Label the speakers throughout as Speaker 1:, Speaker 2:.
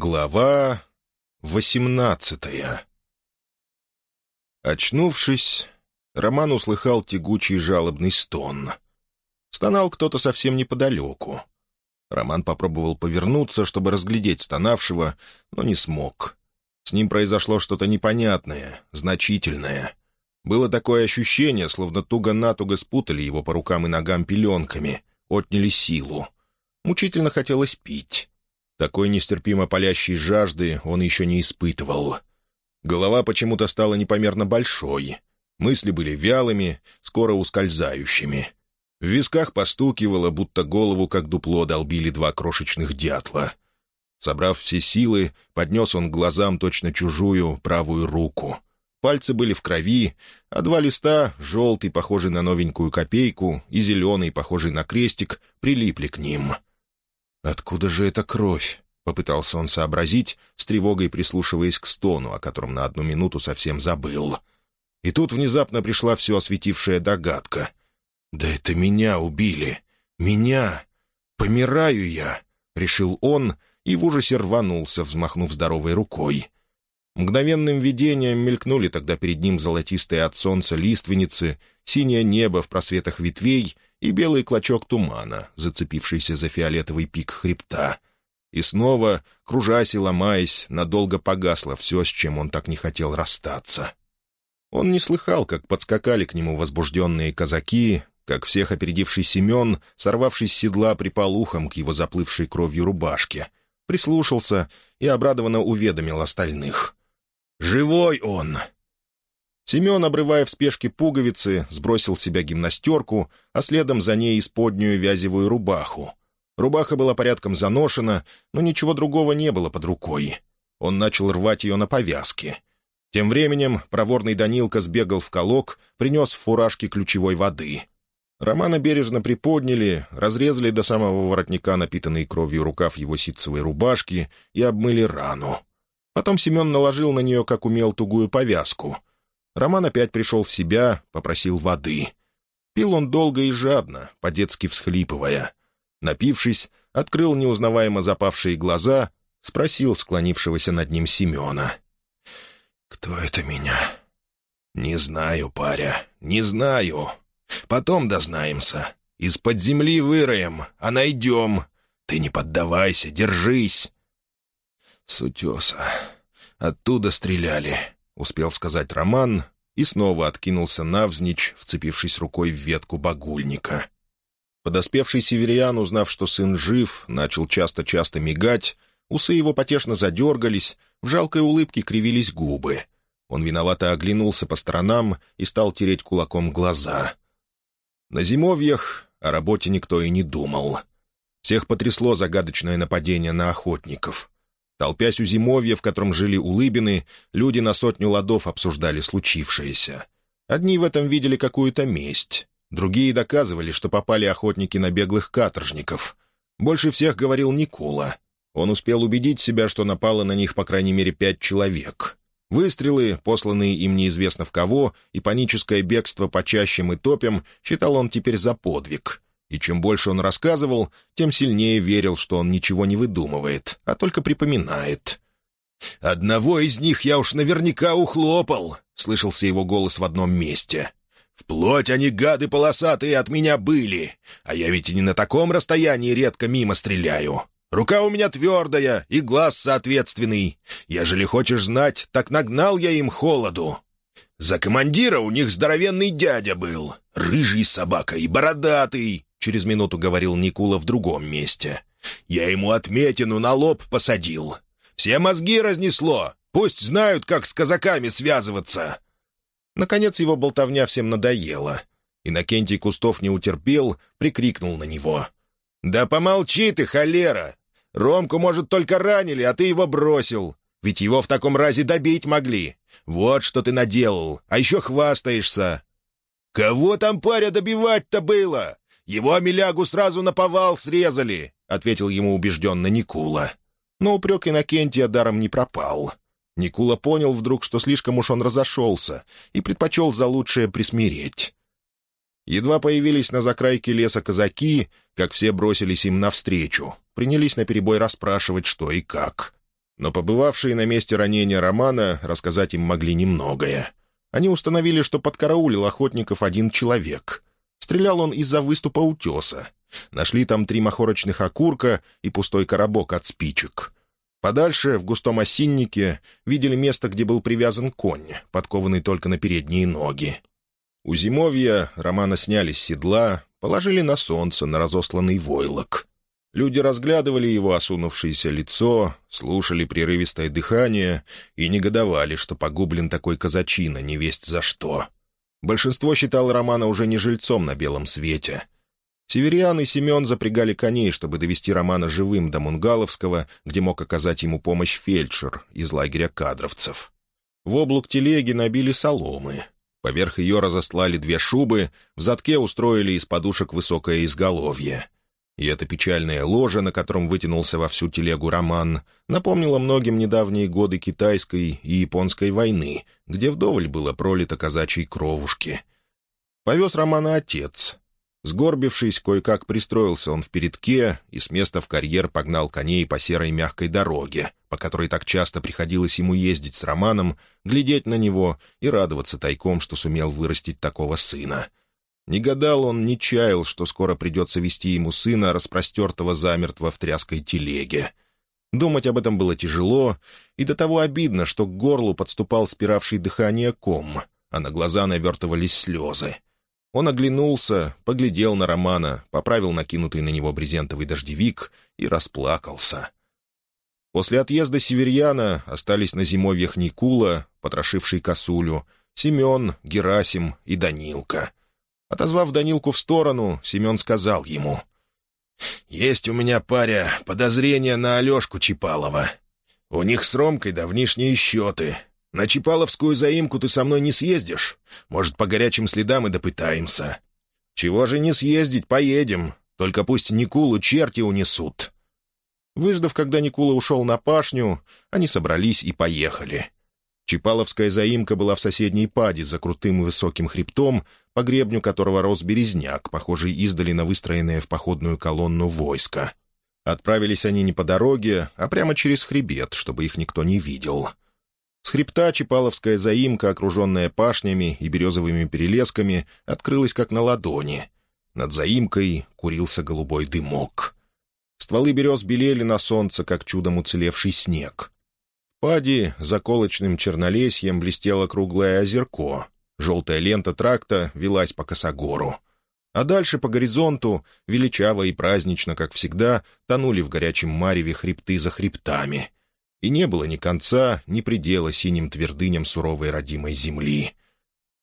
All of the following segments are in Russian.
Speaker 1: Глава восемнадцатая Очнувшись, Роман услыхал тягучий жалобный стон. Стонал кто-то совсем неподалеку. Роман попробовал повернуться, чтобы разглядеть стонавшего, но не смог. С ним произошло что-то непонятное, значительное. Было такое ощущение, словно туго-натуго спутали его по рукам и ногам пеленками, отняли силу. Мучительно хотелось пить. Такой нестерпимо палящей жажды он еще не испытывал. Голова почему-то стала непомерно большой. Мысли были вялыми, скоро ускользающими. В висках постукивало, будто голову, как дупло, долбили два крошечных дятла. Собрав все силы, поднес он к глазам точно чужую правую руку. Пальцы были в крови, а два листа, желтый, похожий на новенькую копейку, и зеленый, похожий на крестик, прилипли к ним — «Откуда же эта кровь?» — попытался он сообразить, с тревогой прислушиваясь к стону, о котором на одну минуту совсем забыл. И тут внезапно пришла все осветившая догадка. «Да это меня убили! Меня! Помираю я!» — решил он и в ужасе рванулся, взмахнув здоровой рукой. Мгновенным видением мелькнули тогда перед ним золотистые от солнца лиственницы, синее небо в просветах ветвей и белый клочок тумана, зацепившийся за фиолетовый пик хребта. И снова, кружась и ломаясь, надолго погасло все, с чем он так не хотел расстаться. Он не слыхал, как подскакали к нему возбужденные казаки, как всех опередивший Семен, сорвавшись с седла, припал ухом к его заплывшей кровью рубашке, прислушался и обрадованно уведомил остальных. «Живой он! Семен, обрывая в спешке пуговицы, сбросил с себя гимнастерку, а следом за ней исподнюю вязевую рубаху. Рубаха была порядком заношена, но ничего другого не было под рукой. Он начал рвать ее на повязке. Тем временем проворный Данилка сбегал в колок, принес в фуражке ключевой воды. Романа бережно приподняли, разрезали до самого воротника напитанный кровью рукав его ситцевой рубашки и обмыли рану. Потом Семен наложил на нее, как умел, тугую повязку — Роман опять пришел в себя, попросил воды. Пил он долго и жадно, по-детски всхлипывая. Напившись, открыл неузнаваемо запавшие глаза, спросил склонившегося над ним Семена. «Кто это меня?» «Не знаю, паря, не знаю. Потом дознаемся. Из-под земли выроем, а найдем. Ты не поддавайся, держись». «С утеса. Оттуда стреляли успел сказать Роман и снова откинулся навзничь, вцепившись рукой в ветку багульника. Подоспевший северян, узнав, что сын жив, начал часто-часто мигать, усы его потешно задергались, в жалкой улыбке кривились губы. Он виновато оглянулся по сторонам и стал тереть кулаком глаза. На зимовьях о работе никто и не думал. Всех потрясло загадочное нападение на охотников. Толпясь у зимовья, в котором жили улыбины, люди на сотню ладов обсуждали случившееся. Одни в этом видели какую-то месть, другие доказывали, что попали охотники на беглых каторжников. Больше всех говорил Никола. Он успел убедить себя, что напало на них по крайней мере пять человек. Выстрелы, посланные им неизвестно в кого, и паническое бегство по чащам и топям считал он теперь за подвиг — и чем больше он рассказывал, тем сильнее верил, что он ничего не выдумывает, а только припоминает. «Одного из них я уж наверняка ухлопал», — слышался его голос в одном месте. «Вплоть они, гады полосатые, от меня были, а я ведь и не на таком расстоянии редко мимо стреляю. Рука у меня твердая и глаз соответственный. Ежели хочешь знать, так нагнал я им холоду. За командира у них здоровенный дядя был, рыжий собака и бородатый, — через минуту говорил Никула в другом месте. «Я ему отметину на лоб посадил. Все мозги разнесло. Пусть знают, как с казаками связываться». Наконец его болтовня всем надоела. Иннокентий Кустов не утерпел, прикрикнул на него. «Да помолчи ты, холера! Ромку, может, только ранили, а ты его бросил. Ведь его в таком разе добить могли. Вот что ты наделал, а еще хвастаешься». «Кого там, паря, добивать-то было? Его милягу сразу на повал срезали», — ответил ему убежденно Никула. Но упрек Иннокентия даром не пропал. Никула понял вдруг, что слишком уж он разошелся, и предпочел за лучшее присмиреть. Едва появились на закрайке леса казаки, как все бросились им навстречу, принялись наперебой расспрашивать, что и как. Но побывавшие на месте ранения Романа рассказать им могли немногое. Они установили, что подкараулил охотников один человек. Стрелял он из-за выступа утеса. Нашли там три махорочных окурка и пустой коробок от спичек. Подальше, в густом осиннике, видели место, где был привязан конь, подкованный только на передние ноги. У зимовья Романа сняли с седла, положили на солнце, на разосланный войлок. Люди разглядывали его осунувшееся лицо, слушали прерывистое дыхание и негодовали, что погублен такой казачина, невесть за что. Большинство считало Романа уже не жильцом на белом свете. Северян и Семен запрягали коней, чтобы довести Романа живым до Мунгаловского, где мог оказать ему помощь фельдшер из лагеря кадровцев. В облук телеги набили соломы. Поверх ее разослали две шубы, в задке устроили из подушек высокое изголовье — и это печальное ложе, на котором вытянулся во всю телегу роман, напомнило многим недавние годы китайской и японской войны, где вдоволь было пролито казачьей кровушки. Повез романа отец. Сгорбившись, кое-как пристроился он в передке и с места в карьер погнал коней по серой мягкой дороге, по которой так часто приходилось ему ездить с Романом, глядеть на него и радоваться тайком, что сумел вырастить такого сына — не гадал он, не чаял, что скоро придется вести ему сына, распростертого замертво в тряской телеге. Думать об этом было тяжело, и до того обидно, что к горлу подступал спиравший дыхание ком, а на глаза навертывались слезы. Он оглянулся, поглядел на Романа, поправил накинутый на него брезентовый дождевик и расплакался. После отъезда северьяна остались на зимовьях Никула, потрошивший косулю, Семен, Герасим и Данилка — Отозвав Данилку в сторону, Семен сказал ему. «Есть у меня, паря, подозрение на Алешку Чипалова. У них с Ромкой давнишние счеты. На Чипаловскую заимку ты со мной не съездишь? Может, по горячим следам и допытаемся. Чего же не съездить, поедем. Только пусть Никулу черти унесут». Выждав, когда Никула ушел на пашню, они собрались и поехали. Чипаловская заимка была в соседней паде за крутым высоким хребтом, по гребню которого рос березняк, похожий издали на выстроенное в походную колонну войско. Отправились они не по дороге, а прямо через хребет, чтобы их никто не видел. С хребта Чипаловская заимка, окруженная пашнями и березовыми перелесками, открылась как на ладони. Над заимкой курился голубой дымок. Стволы берез белели на солнце, как чудом уцелевший снег. Пади заколочным чернолесьем блестело круглое озерко. Желтая лента тракта велась по косогору. А дальше по горизонту, величаво и празднично, как всегда, тонули в горячем мареве хребты за хребтами. И не было ни конца, ни предела синим твердыням суровой родимой земли.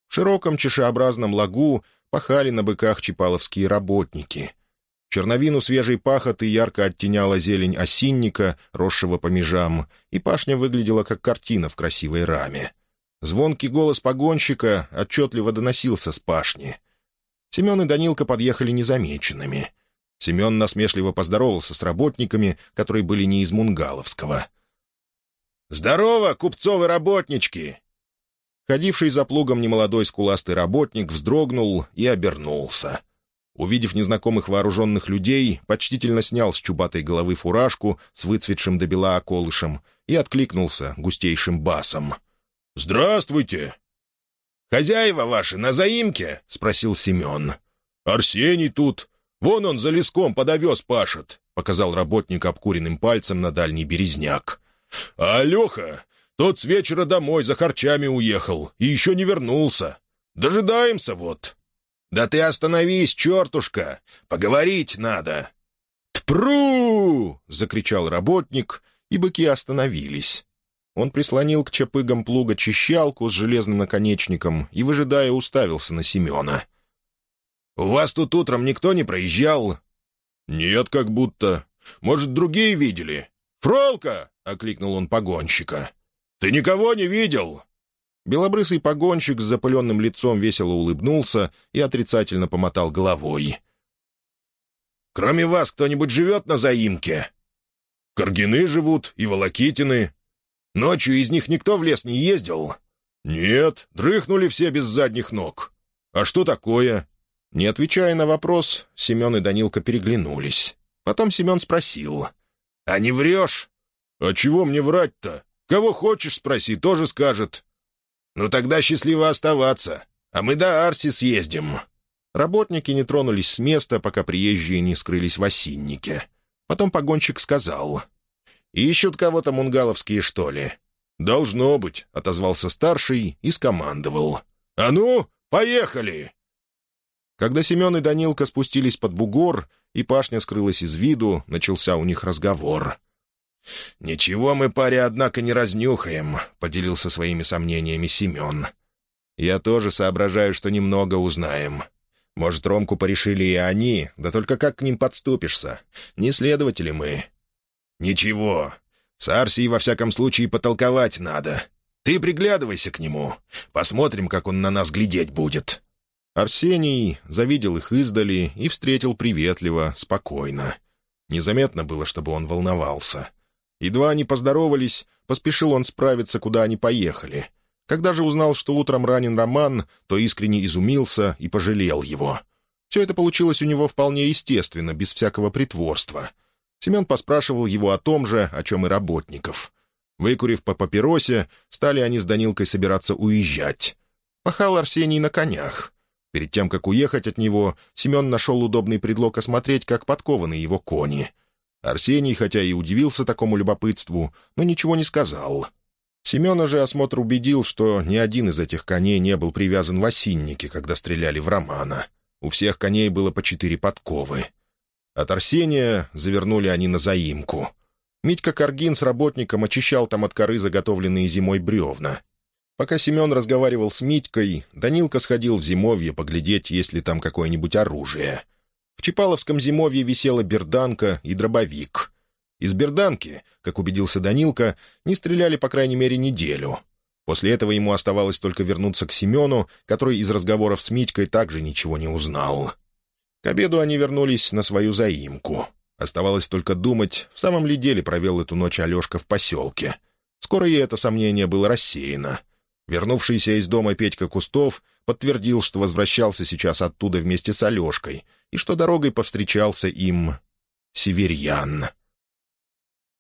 Speaker 1: В широком чешеобразном лагу пахали на быках чипаловские работники — Черновину свежей пахоты ярко оттеняла зелень осинника, росшего по межам, и пашня выглядела как картина в красивой раме. Звонкий голос погонщика отчетливо доносился с пашни. Семен и Данилка подъехали незамеченными. Семен насмешливо поздоровался с работниками, которые были не из Мунгаловского. «Здорово, купцовы работнички!» Ходивший за плугом немолодой скуластый работник вздрогнул и обернулся — Увидев незнакомых вооруженных людей, почтительно снял с чубатой головы фуражку с выцветшим до бела околышем и откликнулся густейшим басом. «Здравствуйте!» «Хозяева ваши на заимке?» — спросил Семен. «Арсений тут. Вон он за леском под овес пашет», — показал работник обкуренным пальцем на дальний березняк. «А Алеха, тот с вечера домой за харчами уехал и еще не вернулся. Дожидаемся вот». «Да ты остановись, чертушка! Поговорить надо!» «Тпру!» — закричал работник, и быки остановились. Он прислонил к чапыгам плуга чищалку с железным наконечником и, выжидая, уставился на Семена. «У вас тут утром никто не проезжал?» «Нет, как будто. Может, другие видели?» «Фролка!» — окликнул он погонщика. «Ты никого не видел?» Белобрысый погонщик с запыленным лицом весело улыбнулся и отрицательно помотал головой. «Кроме вас кто-нибудь живет на заимке?» «Каргины живут и Волокитины. Ночью из них никто в лес не ездил?» «Нет, дрыхнули все без задних ног. А что такое?» Не отвечая на вопрос, Семен и Данилка переглянулись. Потом Семен спросил. «А не врешь? «А чего мне врать-то? Кого хочешь, спроси, тоже скажет». «Ну тогда счастливо оставаться, а мы до Арси съездим».
Speaker 2: Работники не тронулись с места, пока приезжие не скрылись в осиннике. Потом погонщик сказал.
Speaker 1: «Ищут кого-то мунгаловские, что ли?» «Должно быть», — отозвался старший и скомандовал. «А ну, поехали!»
Speaker 2: Когда Семен и Данилка спустились под бугор, и пашня скрылась из виду, начался у них разговор.
Speaker 1: «Ничего мы, паре, однако, не разнюхаем», — поделился своими сомнениями Семен. «Я тоже соображаю, что немного узнаем. Может, Ромку порешили и они, да только как к ним подступишься? Не следователи мы». «Ничего. С Арсией, во всяком случае, потолковать надо. Ты приглядывайся к нему. Посмотрим, как он на нас глядеть будет».
Speaker 2: Арсений завидел их издали и встретил приветливо, спокойно. Незаметно было, чтобы он волновался. Едва они поздоровались, поспешил он справиться, куда они поехали. Когда же узнал, что утром ранен Роман, то искренне изумился и пожалел его. Все это получилось у него вполне естественно, без всякого притворства. Семен поспрашивал его о том же, о чем и работников. Выкурив по папиросе, стали они с Данилкой собираться уезжать. Пахал Арсений на конях. Перед тем, как уехать от него, Семен нашел удобный предлог осмотреть, как подкованы его кони. Арсений, хотя и удивился такому любопытству, но ничего не сказал — Семена же осмотр убедил, что ни один из этих коней не был привязан в осиннике, когда стреляли в Романа. У всех коней было по четыре подковы. От Арсения завернули они на заимку. Митька Каргин с работником очищал там от коры заготовленные зимой бревна. Пока Семен разговаривал с Митькой, Данилка сходил в зимовье поглядеть, есть ли там какое-нибудь оружие. В Чапаловском зимовье висела берданка и дробовик. Из берданки, как убедился Данилка, не стреляли по крайней мере неделю. После этого ему оставалось только вернуться к Семену, который из разговоров с Митькой также ничего не узнал. К обеду они вернулись на свою заимку. Оставалось только думать, в самом ли деле провел эту ночь Алешка в поселке. Скоро и это сомнение было рассеяно. Вернувшийся из дома Петька Кустов подтвердил, что возвращался сейчас оттуда вместе с Алешкой, и что дорогой повстречался им Северьян —